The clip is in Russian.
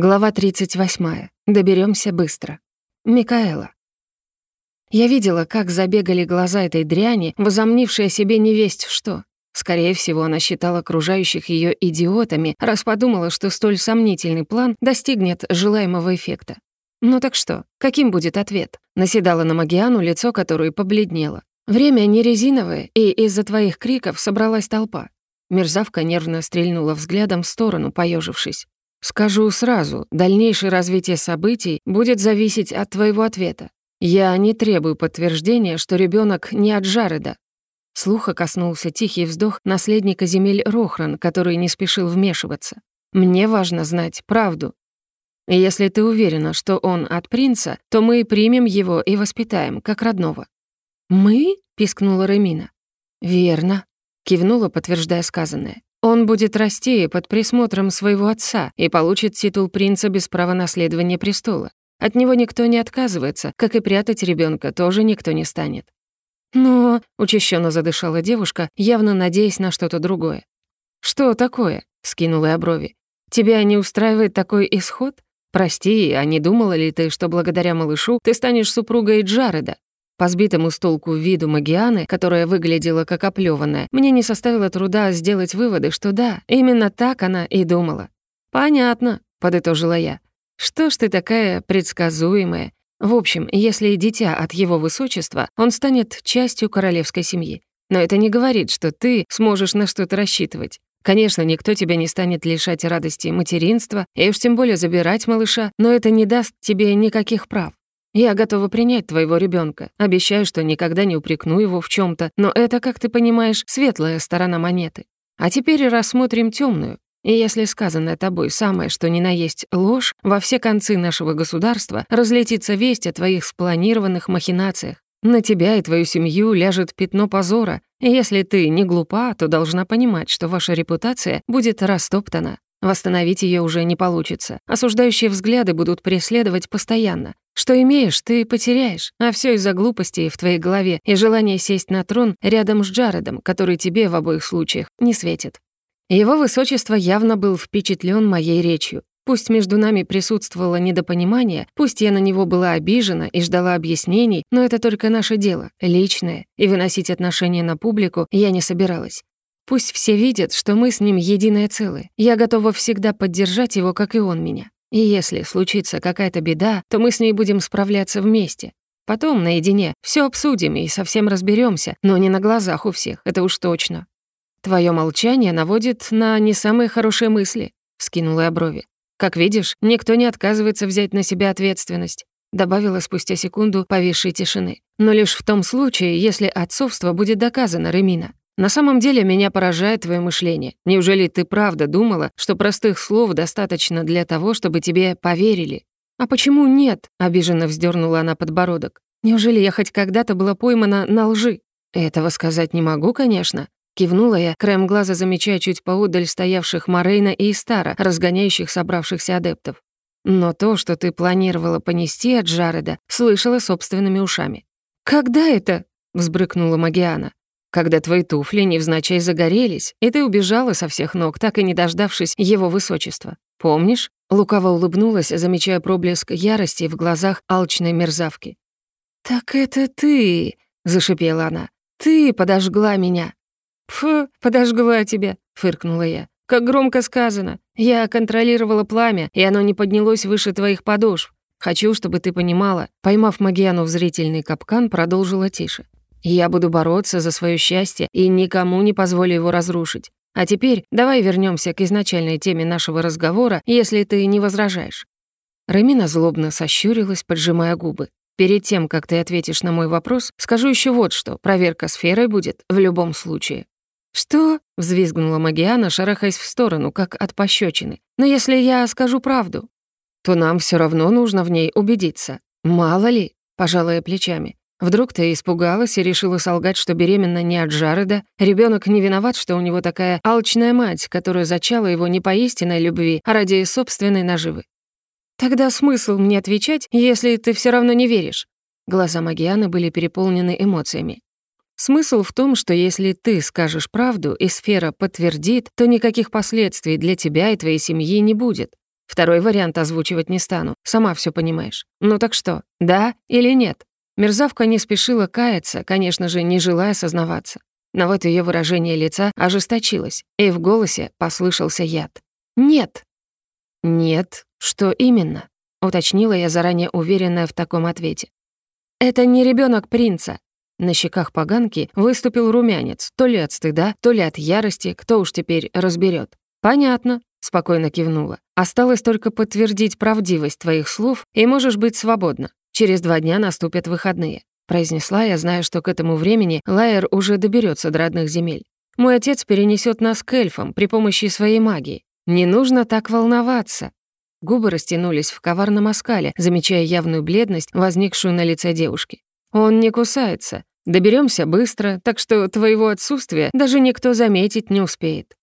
Глава 38. Доберемся быстро. Микаэла. Я видела, как забегали глаза этой дряни, возомнившей себе невесть что. Скорее всего, она считала окружающих ее идиотами, раз подумала, что столь сомнительный план достигнет желаемого эффекта. Ну так что, каким будет ответ? Наседала на Магиану лицо, которое побледнело. Время не резиновое, и из-за твоих криков собралась толпа. Мерзавка нервно стрельнула взглядом в сторону, поежившись. Скажу сразу, дальнейшее развитие событий будет зависеть от твоего ответа. Я не требую подтверждения, что ребенок не от Жареда. Слуха коснулся тихий вздох наследника земель Рохран, который не спешил вмешиваться. Мне важно знать правду. Если ты уверена, что он от принца, то мы примем его и воспитаем, как родного». «Мы?» — пискнула Ремина. «Верно», — кивнула, подтверждая сказанное. Он будет расти под присмотром своего отца и получит титул принца без права наследования престола. От него никто не отказывается, как и прятать ребенка тоже никто не станет. Но, учащенно задышала девушка, явно надеясь на что-то другое. Что такое? скинула я брови. Тебя не устраивает такой исход? Прости, а не думала ли ты, что благодаря малышу ты станешь супругой Джареда? По сбитому с толку виду Магианы, которая выглядела как оплёванная, мне не составило труда сделать выводы, что да, именно так она и думала. «Понятно», — подытожила я. «Что ж ты такая предсказуемая? В общем, если дитя от его высочества, он станет частью королевской семьи. Но это не говорит, что ты сможешь на что-то рассчитывать. Конечно, никто тебя не станет лишать радости материнства, и уж тем более забирать малыша, но это не даст тебе никаких прав. Я готова принять твоего ребенка. Обещаю, что никогда не упрекну его в чем то но это, как ты понимаешь, светлая сторона монеты. А теперь рассмотрим темную. И если сказанное тобой самое, что ни на есть ложь, во все концы нашего государства разлетится весть о твоих спланированных махинациях. На тебя и твою семью ляжет пятно позора, и если ты не глупа, то должна понимать, что ваша репутация будет растоптана. Восстановить ее уже не получится. Осуждающие взгляды будут преследовать постоянно. Что имеешь, ты потеряешь, а все из-за глупостей в твоей голове и желания сесть на трон рядом с Джаредом, который тебе в обоих случаях не светит. Его высочество явно был впечатлен моей речью. Пусть между нами присутствовало недопонимание, пусть я на него была обижена и ждала объяснений, но это только наше дело, личное, и выносить отношения на публику я не собиралась. Пусть все видят, что мы с ним единое целое. Я готова всегда поддержать его, как и он меня. И если случится какая-то беда, то мы с ней будем справляться вместе. Потом, наедине, все обсудим и совсем разберемся, но не на глазах у всех, это уж точно. Твое молчание наводит на не самые хорошие мысли, вскинула я брови. Как видишь, никто не отказывается взять на себя ответственность, добавила спустя секунду повисшей тишины. Но лишь в том случае, если отцовство будет доказано, Ремина. На самом деле меня поражает твое мышление. Неужели ты правда думала, что простых слов достаточно для того, чтобы тебе поверили? А почему нет? Обиженно вздернула она подбородок. Неужели я хоть когда-то была поймана на лжи? Этого сказать не могу, конечно. Кивнула я, краем глаза замечая чуть поодаль стоявших Морейна и Истара, разгоняющих собравшихся адептов. Но то, что ты планировала понести от Джареда, слышала собственными ушами. «Когда это?» — взбрыкнула Магиана когда твои туфли невзначай загорелись, и ты убежала со всех ног, так и не дождавшись его высочества. Помнишь?» Лукаво улыбнулась, замечая проблеск ярости в глазах алчной мерзавки. «Так это ты!» — зашипела она. «Ты подожгла меня!» «Пф, подожгла тебя!» — фыркнула я. «Как громко сказано. Я контролировала пламя, и оно не поднялось выше твоих подошв. Хочу, чтобы ты понимала». Поймав Магиану в зрительный капкан, продолжила тише. Я буду бороться за свое счастье и никому не позволю его разрушить. А теперь давай вернемся к изначальной теме нашего разговора, если ты не возражаешь». Рамина злобно сощурилась, поджимая губы. «Перед тем, как ты ответишь на мой вопрос, скажу еще вот что. Проверка сферой будет в любом случае». «Что?» — взвизгнула Магиана, шарахаясь в сторону, как от пощечины. «Но если я скажу правду, то нам все равно нужно в ней убедиться. Мало ли», — пожалая плечами. Вдруг ты испугалась и решила солгать, что беременна не от Джареда? Ребенок не виноват, что у него такая алчная мать, которая зачала его не по истинной любви, а ради собственной наживы. Тогда смысл мне отвечать, если ты все равно не веришь? Глаза Магианы были переполнены эмоциями. Смысл в том, что если ты скажешь правду и сфера подтвердит, то никаких последствий для тебя и твоей семьи не будет. Второй вариант озвучивать не стану, сама все понимаешь. Ну так что, да или нет? Мерзавка не спешила каяться, конечно же, не желая сознаваться. Но вот ее выражение лица ожесточилось, и в голосе послышался яд. «Нет». «Нет? Что именно?» — уточнила я, заранее уверенная в таком ответе. «Это не ребенок принца». На щеках поганки выступил румянец, то ли от стыда, то ли от ярости, кто уж теперь разберет. «Понятно», — спокойно кивнула. «Осталось только подтвердить правдивость твоих слов, и можешь быть свободна. Через два дня наступят выходные», — произнесла я, зная, что к этому времени Лайер уже доберется до родных земель. «Мой отец перенесет нас к эльфам при помощи своей магии. Не нужно так волноваться». Губы растянулись в коварном оскале, замечая явную бледность, возникшую на лице девушки. «Он не кусается. Доберемся быстро, так что твоего отсутствия даже никто заметить не успеет.